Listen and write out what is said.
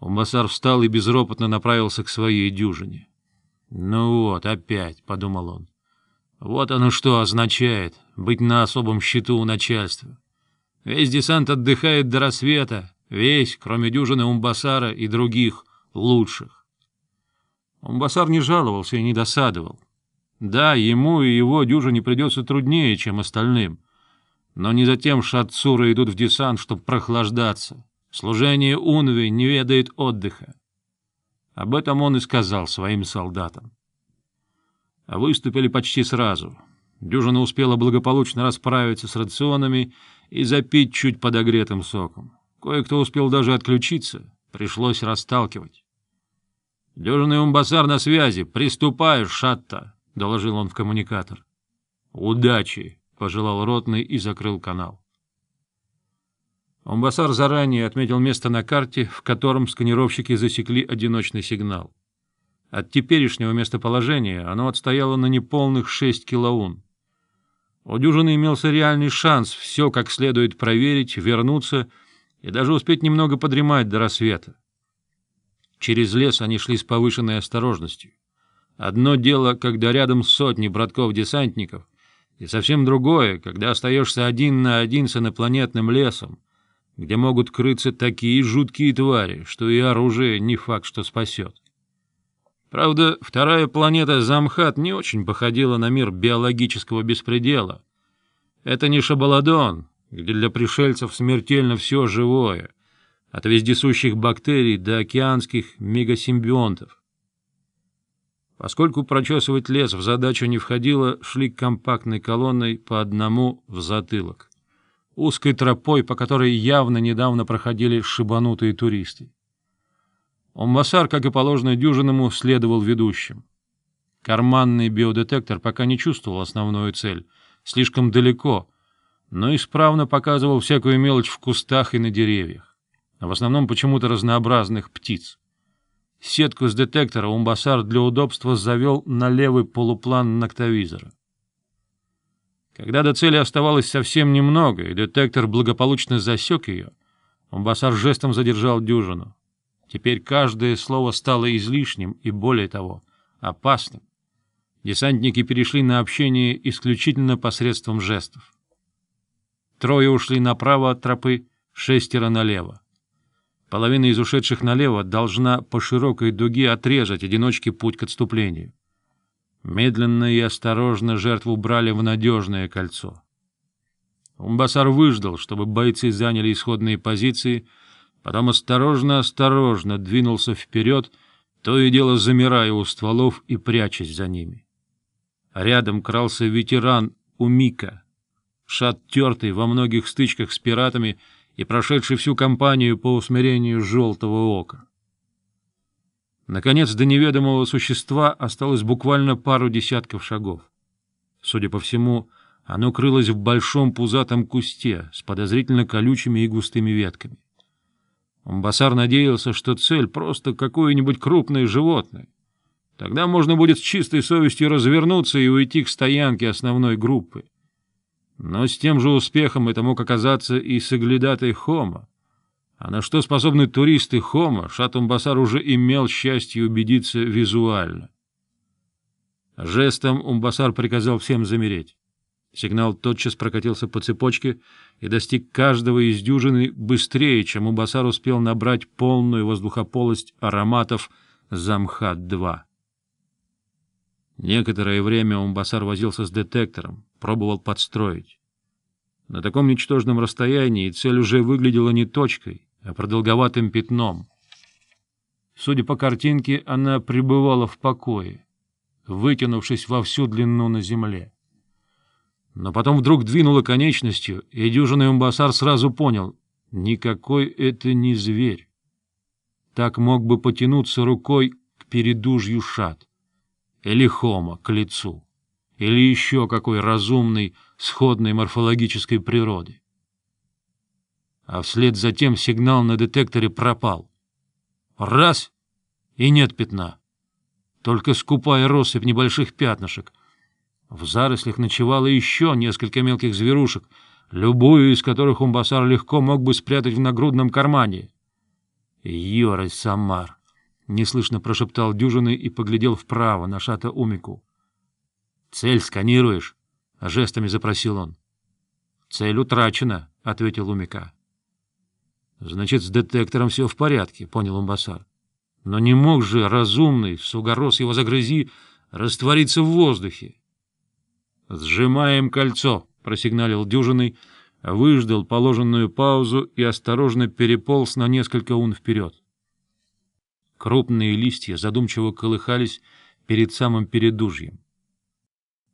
Умбасар встал и безропотно направился к своей дюжине. «Ну вот, опять», — подумал он. «Вот оно что означает — быть на особом счету у начальства. Весь десант отдыхает до рассвета, весь, кроме дюжины Умбасара и других, лучших». Умбасар не жаловался и не досадовал. Да, ему и его дюжине придется труднее, чем остальным, но не за тем шатцуры идут в десант, чтобы прохлаждаться. Служение Унвы не ведает отдыха. Об этом он и сказал своим солдатам. А выступили почти сразу. Дюжина успела благополучно расправиться с рационами и запить чуть подогретым соком. Кое-кто успел даже отключиться, пришлось расталкивать. — Дюжинный умбасар на связи, приступаю, Шатта! — доложил он в коммуникатор. — Удачи! — пожелал Ротный и закрыл канал. Амбасар заранее отметил место на карте, в котором сканировщики засекли одиночный сигнал. От теперешнего местоположения оно отстояло на неполных 6 килоун. У дюжины имелся реальный шанс все как следует проверить, вернуться и даже успеть немного подремать до рассвета. Через лес они шли с повышенной осторожностью. Одно дело, когда рядом сотни братков-десантников, и совсем другое, когда остаешься один на один с инопланетным лесом, где могут крыться такие жуткие твари, что и оружие не факт, что спасет. Правда, вторая планета Замхат не очень походила на мир биологического беспредела. Это не Шабаладон, где для пришельцев смертельно все живое, от вездесущих бактерий до океанских мегасимбионтов. Поскольку прочесывать лес в задачу не входило, шли компактной колонной по одному в затылок. узкой тропой, по которой явно недавно проходили шибанутые туристы. Омбасар, как и положено дюжиному, следовал ведущим. Карманный биодетектор пока не чувствовал основную цель, слишком далеко, но исправно показывал всякую мелочь в кустах и на деревьях, в основном почему-то разнообразных птиц. Сетку с детектора Умбасар для удобства завел на левый полуплан ноктовизора. Когда до цели оставалось совсем немного, и детектор благополучно засек ее, Умбасар жестом задержал дюжину. Теперь каждое слово стало излишним и, более того, опасным. Десантники перешли на общение исключительно посредством жестов. Трое ушли направо от тропы, шестеро налево. Половина из ушедших налево должна по широкой дуге отрезать одиночке путь к отступлению. Медленно и осторожно жертву брали в надежное кольцо. Умбасар выждал, чтобы бойцы заняли исходные позиции, потом осторожно-осторожно двинулся вперед, то и дело замирая у стволов и прячась за ними. Рядом крался ветеран Умика, шаттертый во многих стычках с пиратами и прошедший всю кампанию по усмирению желтого ока. Наконец до неведомого существа осталось буквально пару десятков шагов. Судя по всему, оно крылось в большом пузатом кусте с подозрительно колючими и густыми ветками. Умбасар надеялся, что цель просто какое-нибудь крупное животное. Тогда можно будет с чистой совестью развернуться и уйти к стоянке основной группы. Но с тем же успехом это мог оказаться и соглядатой Хома, а на что способны туристы Хома, Шатумбасар уже имел счастье убедиться визуально. Жестом Умбасар приказал всем замереть. Сигнал тотчас прокатился по цепочке и достиг каждого из дюжины быстрее, чем Умбасар успел набрать полную воздухополость ароматов «Замхат-2». Некоторое время Умбасар возился с детектором, пробовал подстроить. На таком ничтожном расстоянии цель уже выглядела не точкой, Э, продолговатым пятном. Судя по картинке, она пребывала в покое, вытянувшись во всю длину на земле. Но потом вдруг двинула конечностью, и дюжинный умбасар сразу понял — никакой это не зверь. Так мог бы потянуться рукой к передужью шат, или хома к лицу, или еще какой разумной, сходной морфологической природы а вслед за тем сигнал на детекторе пропал. Раз — и нет пятна. Только скупая россыпь небольших пятнышек. В зарослях ночевало еще несколько мелких зверушек, любую из которых Умбасар легко мог бы спрятать в нагрудном кармане. «Йорой Самар!» — неслышно прошептал дюжины и поглядел вправо на шата Умику. «Цель сканируешь?» — жестами запросил он. «Цель утрачена», — ответил Умика. Значит, с детектором все в порядке, — понял Умбасар. Но не мог же разумный, сугорос его загрызи, раствориться в воздухе. — Сжимаем кольцо, — просигналил дюжиной, выждал положенную паузу и осторожно переполз на несколько ун вперед. Крупные листья задумчиво колыхались перед самым передужьем.